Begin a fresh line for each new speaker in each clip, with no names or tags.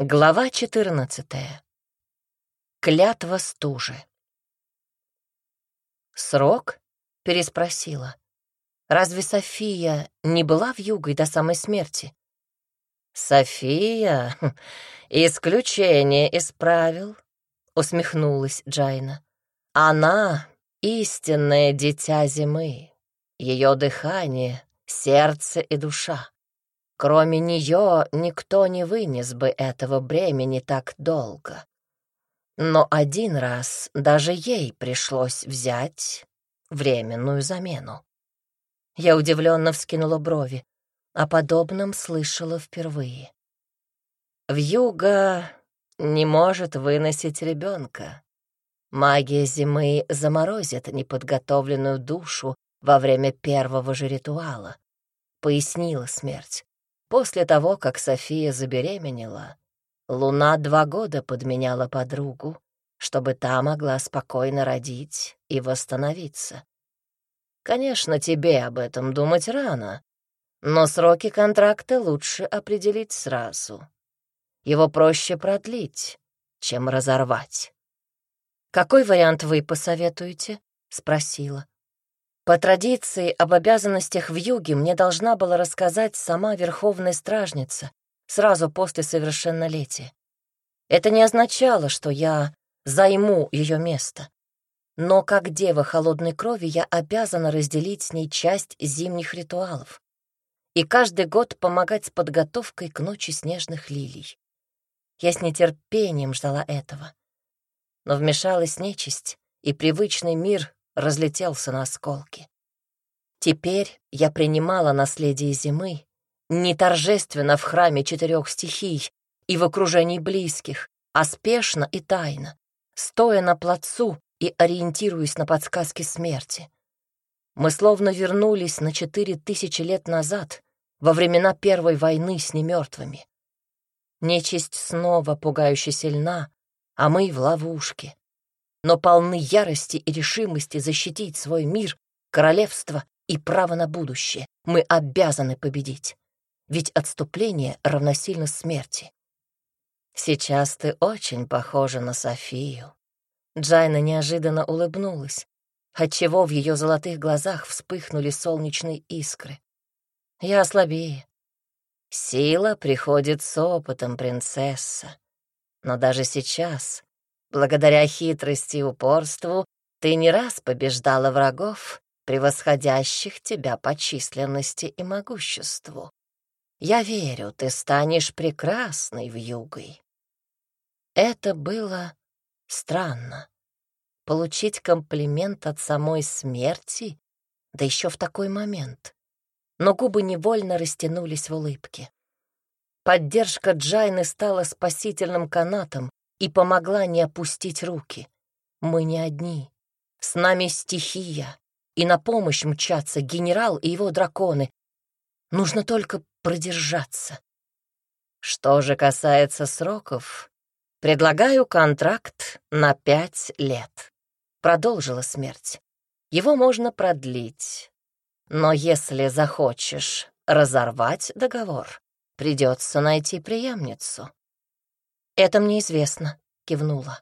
Глава 14. Клятва стужи. «Срок?» — переспросила. «Разве София не была в югой до самой смерти?» «София — исключение из правил», — усмехнулась Джайна. «Она — истинное дитя зимы, ее дыхание, сердце и душа. Кроме нее никто не вынес бы этого бремени так долго. Но один раз даже ей пришлось взять временную замену. Я удивленно вскинула брови. О подобном слышала впервые. Вьюга не может выносить ребенка. Магия зимы заморозит неподготовленную душу во время первого же ритуала, пояснила смерть. После того, как София забеременела, Луна два года подменяла подругу, чтобы та могла спокойно родить и восстановиться. Конечно, тебе об этом думать рано, но сроки контракта лучше определить сразу. Его проще продлить, чем разорвать. «Какой вариант вы посоветуете?» — спросила. По традиции об обязанностях в юге мне должна была рассказать сама Верховная Стражница сразу после совершеннолетия. Это не означало, что я займу ее место. Но как дева холодной крови я обязана разделить с ней часть зимних ритуалов и каждый год помогать с подготовкой к ночи снежных лилий. Я с нетерпением ждала этого. Но вмешалась нечисть, и привычный мир разлетелся на осколки. Теперь я принимала наследие зимы не торжественно в храме четырех стихий и в окружении близких, а спешно и тайно, стоя на плацу и ориентируясь на подсказки смерти. Мы словно вернулись на четыре тысячи лет назад, во времена Первой войны с немертвыми. Нечисть снова пугающе сильна, а мы в ловушке но полны ярости и решимости защитить свой мир, королевство и право на будущее. Мы обязаны победить, ведь отступление равносильно смерти. Сейчас ты очень похожа на Софию. Джайна неожиданно улыбнулась, отчего в ее золотых глазах вспыхнули солнечные искры. Я слабее. Сила приходит с опытом, принцесса. Но даже сейчас Благодаря хитрости и упорству ты не раз побеждала врагов, превосходящих тебя по численности и могуществу. Я верю, ты станешь прекрасной в югой. Это было странно. Получить комплимент от самой смерти, да еще в такой момент. Но губы невольно растянулись в улыбке. Поддержка Джайны стала спасительным канатом, и помогла не опустить руки. Мы не одни. С нами стихия, и на помощь мчатся генерал и его драконы. Нужно только продержаться. Что же касается сроков, предлагаю контракт на пять лет. Продолжила смерть. Его можно продлить. Но если захочешь разорвать договор, придется найти преемницу. «Это мне известно», — кивнула.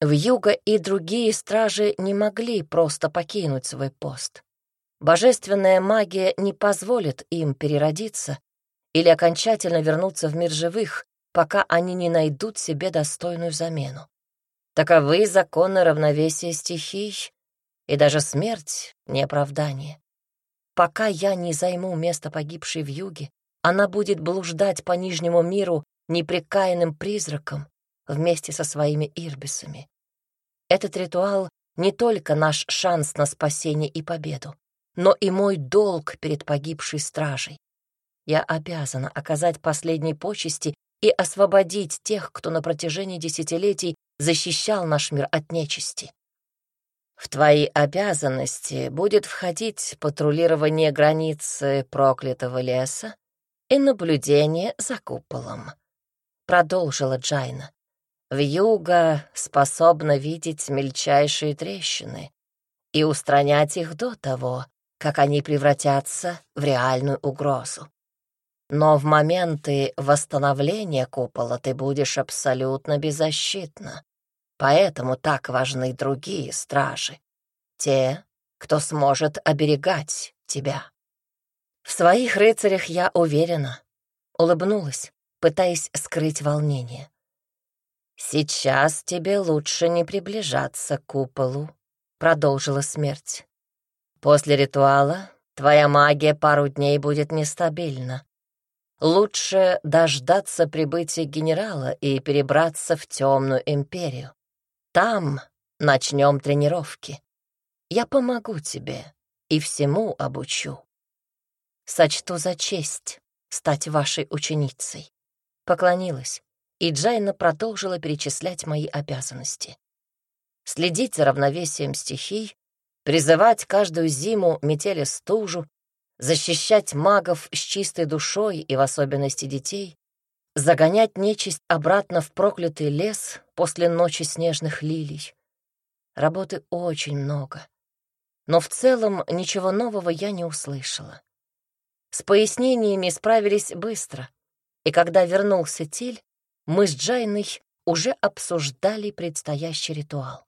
Вьюга и другие стражи не могли просто покинуть свой пост. Божественная магия не позволит им переродиться или окончательно вернуться в мир живых, пока они не найдут себе достойную замену. Таковы законы равновесия стихий, и даже смерть — не оправдание. Пока я не займу место погибшей в юге, она будет блуждать по Нижнему миру непрекаянным призраком вместе со своими ирбисами. Этот ритуал не только наш шанс на спасение и победу, но и мой долг перед погибшей стражей. Я обязана оказать последние почести и освободить тех, кто на протяжении десятилетий защищал наш мир от нечисти. В твои обязанности будет входить патрулирование границы проклятого леса и наблюдение за куполом продолжила Джайна. Вьюга способна видеть мельчайшие трещины и устранять их до того, как они превратятся в реальную угрозу. Но в моменты восстановления купола ты будешь абсолютно беззащитна. Поэтому так важны другие стражи. Те, кто сможет оберегать тебя. В своих рыцарях я уверена. Улыбнулась, пытаясь скрыть волнение. «Сейчас тебе лучше не приближаться к куполу», — продолжила смерть. «После ритуала твоя магия пару дней будет нестабильна. Лучше дождаться прибытия генерала и перебраться в темную империю. Там начнем тренировки. Я помогу тебе и всему обучу. Сочту за честь стать вашей ученицей. Поклонилась, и Джайна продолжила перечислять мои обязанности. Следить за равновесием стихий, призывать каждую зиму метели стужу, защищать магов с чистой душой и в особенности детей, загонять нечисть обратно в проклятый лес после ночи снежных лилий. Работы очень много. Но в целом ничего нового я не услышала. С пояснениями справились быстро, и когда вернулся Тиль, мы с Джайной уже обсуждали предстоящий ритуал.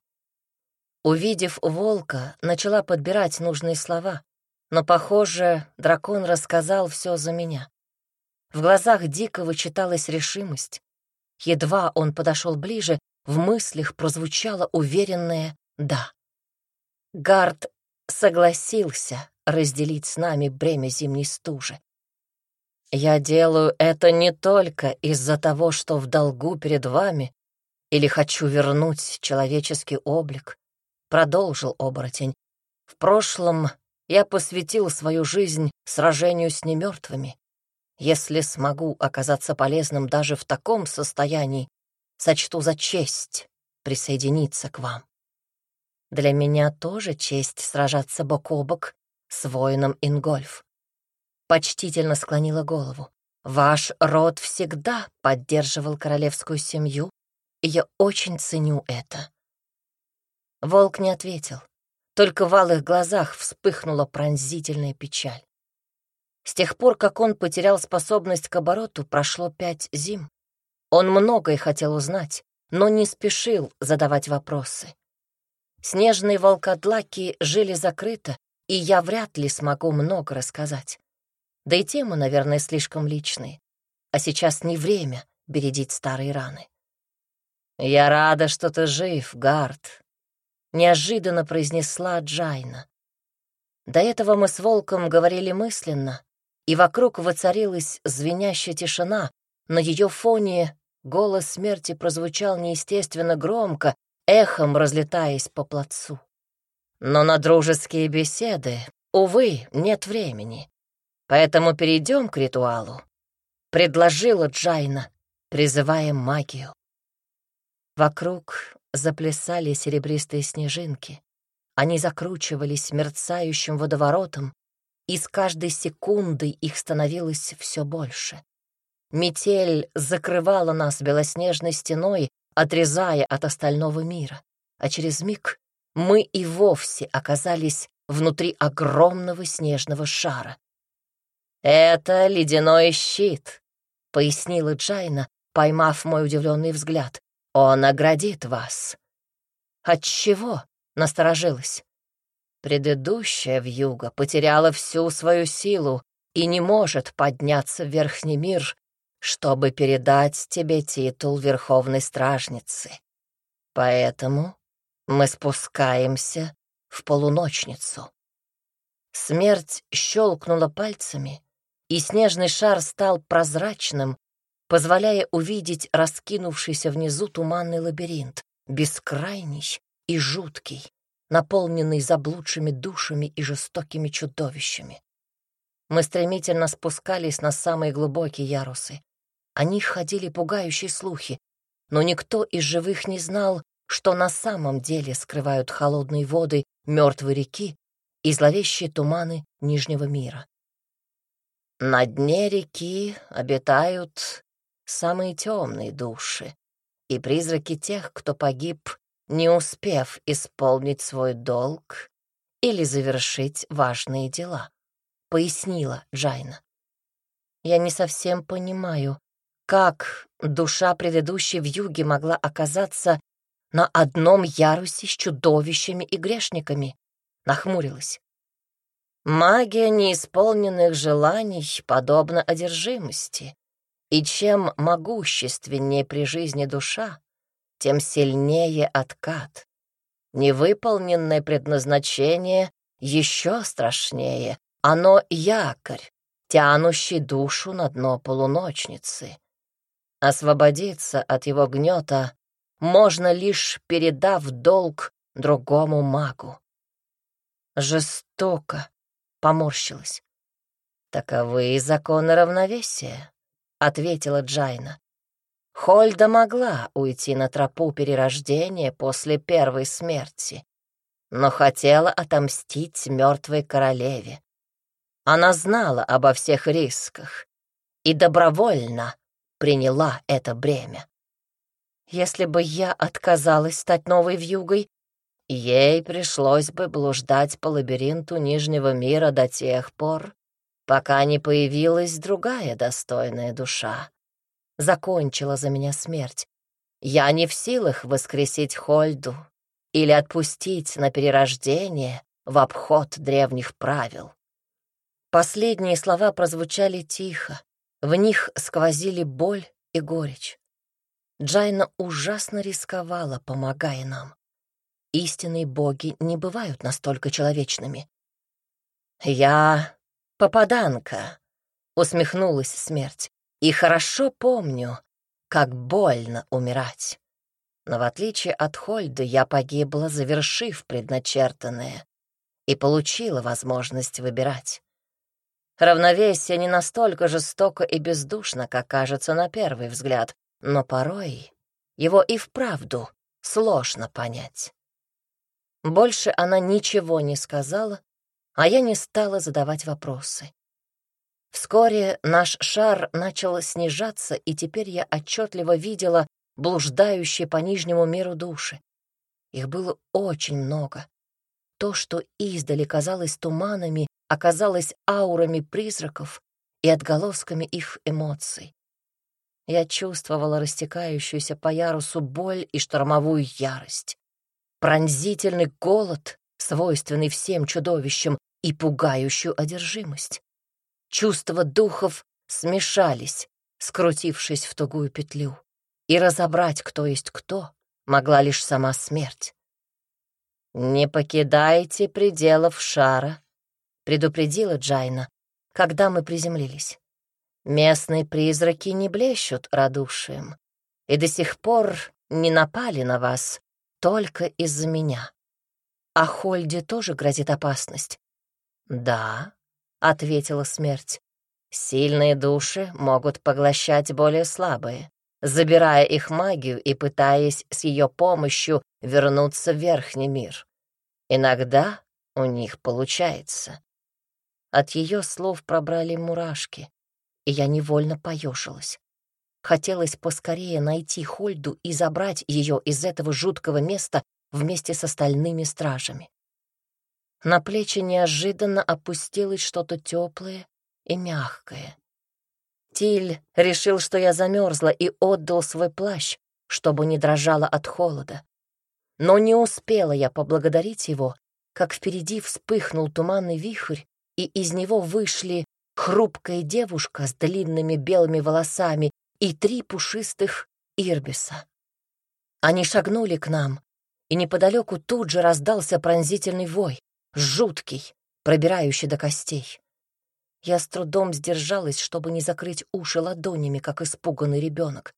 Увидев волка, начала подбирать нужные слова, но, похоже, дракон рассказал все за меня. В глазах Дикого читалась решимость. Едва он подошел ближе, в мыслях прозвучало уверенное «да». Гард согласился разделить с нами бремя зимней стужи. Я делаю это не только из-за того, что в долгу перед вами или хочу вернуть человеческий облик, продолжил оборотень. В прошлом я посвятил свою жизнь сражению с немертвыми. Если смогу оказаться полезным даже в таком состоянии, сочту за честь присоединиться к вам. Для меня тоже честь сражаться бок о бок с воином Ингольф. Почтительно склонила голову. Ваш род всегда поддерживал королевскую семью, и я очень ценю это. Волк не ответил. Только в алых глазах вспыхнула пронзительная печаль. С тех пор, как он потерял способность к обороту, прошло пять зим. Он многое хотел узнать, но не спешил задавать вопросы. Снежные волкодлаки жили закрыто, и я вряд ли смогу много рассказать. Да и темы, наверное, слишком личные. А сейчас не время бередить старые раны. «Я рада, что ты жив, Гард», неожиданно произнесла Джайна. До этого мы с Волком говорили мысленно, и вокруг воцарилась звенящая тишина. На ее фоне голос смерти прозвучал неестественно громко, эхом разлетаясь по плацу. Но на дружеские беседы, увы, нет времени. Поэтому перейдем к ритуалу. Предложила Джайна, призывая магию. Вокруг заплясали серебристые снежинки. Они закручивались мерцающим водоворотом, и с каждой секундой их становилось все больше. Метель закрывала нас белоснежной стеной, отрезая от остального мира, а через миг мы и вовсе оказались внутри огромного снежного шара. «Это ледяной щит», — пояснила Джайна, поймав мой удивленный взгляд. Он оградит вас. От чего? Насторожилась. Предыдущая вьюга потеряла всю свою силу и не может подняться в верхний мир, чтобы передать тебе титул Верховной Стражницы. Поэтому мы спускаемся в полуночницу. Смерть щелкнула пальцами, и снежный шар стал прозрачным, позволяя увидеть раскинувшийся внизу туманный лабиринт, бескрайний и жуткий, наполненный заблудшими душами и жестокими чудовищами. Мы стремительно спускались на самые глубокие ярусы. О них ходили пугающие слухи, но никто из живых не знал, что на самом деле скрывают холодные воды мертвой реки и зловещие туманы Нижнего мира. На дне реки обитают самые темные души и призраки тех, кто погиб, не успев исполнить свой долг или завершить важные дела, пояснила Джайна. Я не совсем понимаю, как душа предыдущей вьюги могла оказаться на одном ярусе с чудовищами и грешниками. Нахмурилась. Магия неисполненных желаний подобна одержимости, и чем могущественнее при жизни душа, тем сильнее откат. Невыполненное предназначение еще страшнее. Оно якорь, тянущий душу на дно полуночницы. Освободиться от его гнета можно лишь передав долг другому магу. Жестоко поморщилась. «Таковы законы равновесия», — ответила Джайна. Хольда могла уйти на тропу перерождения после первой смерти, но хотела отомстить мертвой королеве. Она знала обо всех рисках и добровольно приняла это бремя. Если бы я отказалась стать новой вьюгой, ей пришлось бы блуждать по лабиринту Нижнего мира до тех пор, пока не появилась другая достойная душа. Закончила за меня смерть. Я не в силах воскресить Хольду или отпустить на перерождение в обход древних правил. Последние слова прозвучали тихо, в них сквозили боль и горечь. Джайна ужасно рисковала, помогая нам. Истинные боги не бывают настолько человечными. «Я попаданка», — усмехнулась смерть, «и хорошо помню, как больно умирать. Но в отличие от Хольды я погибла, завершив предначертанное, и получила возможность выбирать. Равновесие не настолько жестоко и бездушно, как кажется на первый взгляд, но порой его и вправду сложно понять. Больше она ничего не сказала, а я не стала задавать вопросы. Вскоре наш шар начал снижаться, и теперь я отчетливо видела блуждающие по нижнему миру души. Их было очень много. То, что издали казалось туманами, оказалось аурами призраков и отголосками их эмоций. Я чувствовала растекающуюся по ярусу боль и штормовую ярость, пронзительный голод, свойственный всем чудовищам, и пугающую одержимость. Чувства духов смешались, скрутившись в тугую петлю, и разобрать, кто есть кто, могла лишь сама смерть. «Не покидайте пределов шара — предупредила Джайна, когда мы приземлились. «Местные призраки не блещут радушием и до сих пор не напали на вас только из-за меня. А Хольде тоже грозит опасность?» «Да», — ответила смерть. «Сильные души могут поглощать более слабые, забирая их магию и пытаясь с ее помощью вернуться в верхний мир. Иногда у них получается. От ее слов пробрали мурашки, и я невольно поежилась. Хотелось поскорее найти Хольду и забрать ее из этого жуткого места вместе с остальными стражами. На плечи неожиданно опустилось что-то теплое и мягкое. Тиль решил, что я замерзла, и отдал свой плащ, чтобы не дрожала от холода. Но не успела я поблагодарить его, как впереди вспыхнул туманный вихрь, и из него вышли хрупкая девушка с длинными белыми волосами и три пушистых ирбиса. Они шагнули к нам, и неподалеку тут же раздался пронзительный вой, жуткий, пробирающий до костей. Я с трудом сдержалась, чтобы не закрыть уши ладонями, как испуганный ребенок.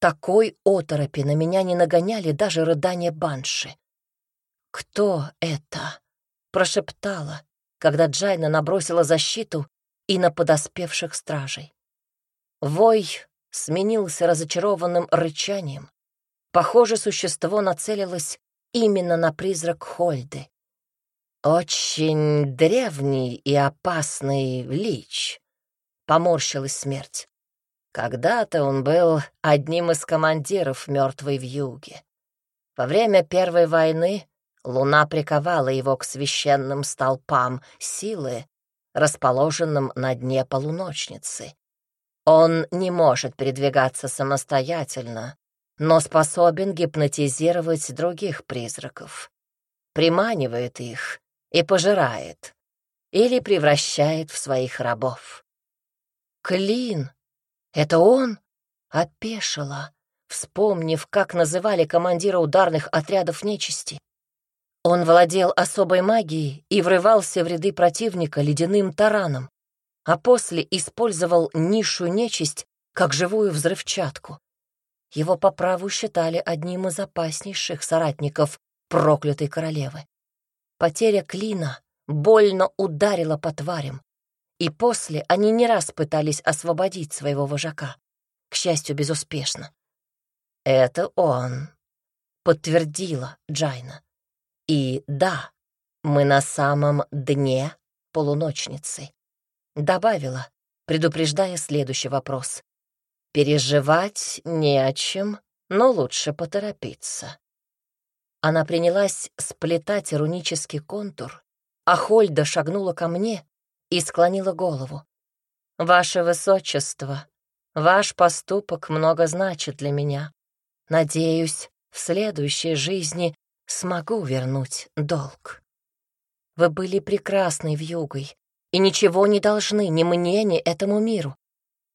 Такой оторопи на меня не нагоняли даже рыдания банши. «Кто это?» — прошептала, когда Джайна набросила защиту и на подоспевших стражей. Вой сменился разочарованным рычанием. Похоже, существо нацелилось именно на призрак Хольды. «Очень древний и опасный лич», — поморщилась смерть. Когда-то он был одним из командиров мертвой вьюги. Во время Первой войны Луна приковала его к священным столпам силы, расположенным на дне полуночницы, Он не может передвигаться самостоятельно, но способен гипнотизировать других призраков, приманивает их и пожирает или превращает в своих рабов. Клин! Это он? Опешила, вспомнив, как называли командира ударных отрядов нечисти. Он владел особой магией и врывался в ряды противника ледяным тараном, а после использовал низшую нечисть как живую взрывчатку. Его по праву считали одним из опаснейших соратников проклятой королевы. Потеря клина больно ударила по тварям, и после они не раз пытались освободить своего вожака, к счастью, безуспешно. «Это он», — подтвердила Джайна. «И да, мы на самом дне полуночницы», — добавила, предупреждая следующий вопрос. «Переживать не о чем, но лучше поторопиться». Она принялась сплетать рунический контур, а Хольда шагнула ко мне и склонила голову. «Ваше Высочество, ваш поступок много значит для меня. Надеюсь, в следующей жизни смогу вернуть долг. Вы были прекрасной вьюгой и ничего не должны ни мне, ни этому миру.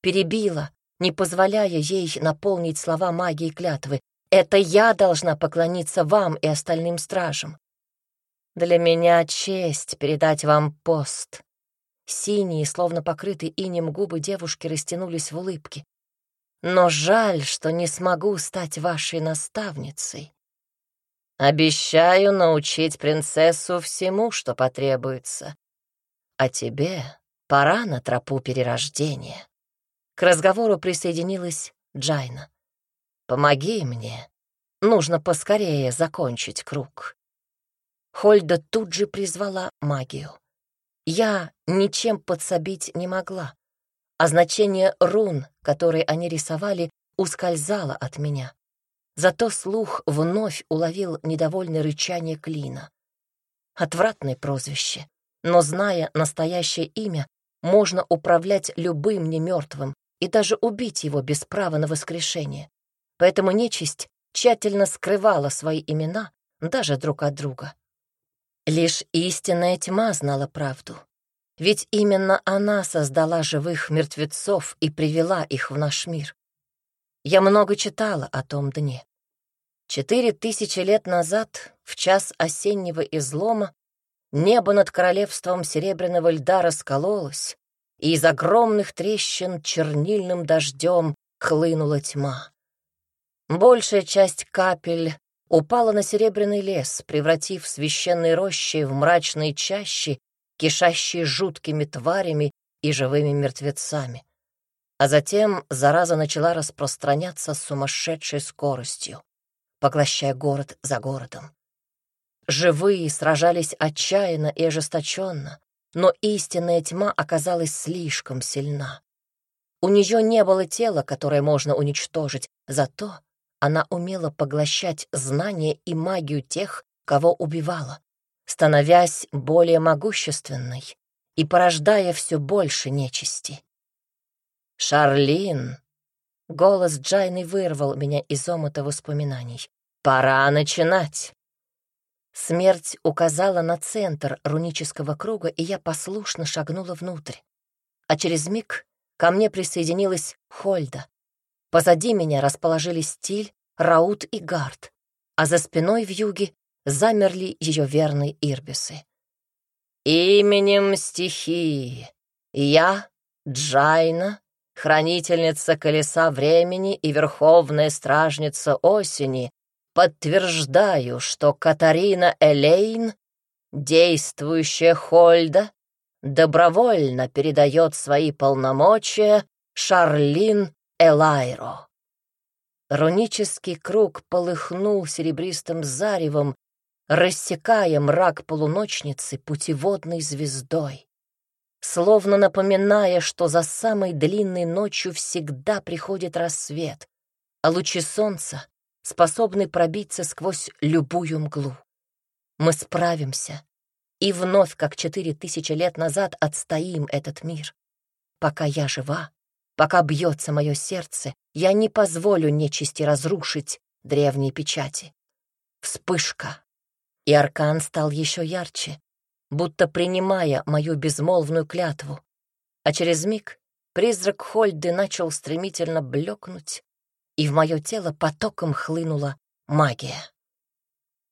Перебила, не позволяя ей наполнить слова магии клятвы. Это я должна поклониться вам и остальным стражам. Для меня честь передать вам пост. Синие, словно покрытые инем губы девушки растянулись в улыбке. Но жаль, что не смогу стать вашей наставницей. Обещаю научить принцессу всему, что потребуется. А тебе пора на тропу перерождения. К разговору присоединилась Джайна. Помоги мне. Нужно поскорее закончить круг. Хольда тут же призвала магию. Я ничем подсобить не могла, а значение рун, которые они рисовали, ускользало от меня. Зато слух вновь уловил недовольное рычание Клина. Отвратное прозвище, но, зная настоящее имя, можно управлять любым немертвым и даже убить его без права на воскрешение. Поэтому нечисть тщательно скрывала свои имена даже друг от друга. Лишь истинная тьма знала правду. Ведь именно она создала живых мертвецов и привела их в наш мир. Я много читала о том дне. Четыре тысячи лет назад, в час осеннего излома, небо над королевством серебряного льда раскололось, и из огромных трещин чернильным дождем хлынула тьма. Большая часть капель упала на серебряный лес, превратив священные рощи в мрачные чащи, кишащие жуткими тварями и живыми мертвецами. А затем зараза начала распространяться с сумасшедшей скоростью, поглощая город за городом. Живые сражались отчаянно и ожесточенно, но истинная тьма оказалась слишком сильна. У нее не было тела, которое можно уничтожить, зато она умела поглощать знания и магию тех, кого убивала, становясь более могущественной и порождая все больше нечисти. «Шарлин!» — голос Джайны вырвал меня из омута воспоминаний. «Пора начинать!» Смерть указала на центр рунического круга, и я послушно шагнула внутрь. А через миг ко мне присоединилась Хольда, Позади меня расположились Стиль, Раут и Гард, а за спиной в юге замерли ее верные ирбисы. «Именем стихии я, Джайна, хранительница колеса времени и верховная стражница осени, подтверждаю, что Катарина Элейн, действующая Хольда, добровольно передает свои полномочия Шарлин Элайро. Рунический круг полыхнул серебристым заревом, рассекая мрак полуночницы путеводной звездой, словно напоминая, что за самой длинной ночью всегда приходит рассвет, а лучи солнца способны пробиться сквозь любую мглу. Мы справимся и вновь, как четыре тысячи лет назад, отстоим этот мир. Пока я жива, Пока бьется мое сердце, я не позволю нечисти разрушить древние печати. Вспышка. И аркан стал еще ярче, будто принимая мою безмолвную клятву. А через миг призрак Хольды начал стремительно блекнуть, и в мое тело потоком хлынула магия.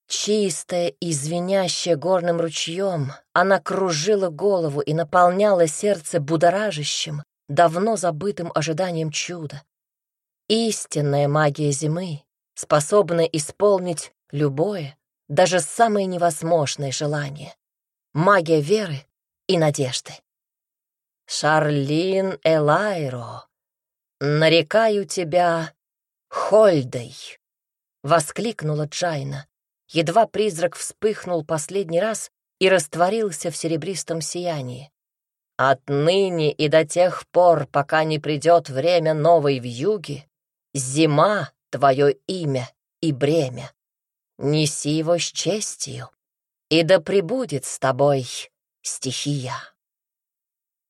Чистая и звенящая горным ручьем, она кружила голову и наполняла сердце будоражащим, давно забытым ожиданием чуда. Истинная магия зимы, способная исполнить любое, даже самое невозможное желание. Магия веры и надежды. Шарлин Элайро, нарекаю тебя Хольдой, воскликнула Джайна. Едва призрак вспыхнул последний раз и растворился в серебристом сиянии. Отныне и до тех пор, пока не придет время новой вьюги, зима — твое имя и бремя. Неси его с честью, и да пребудет с тобой стихия.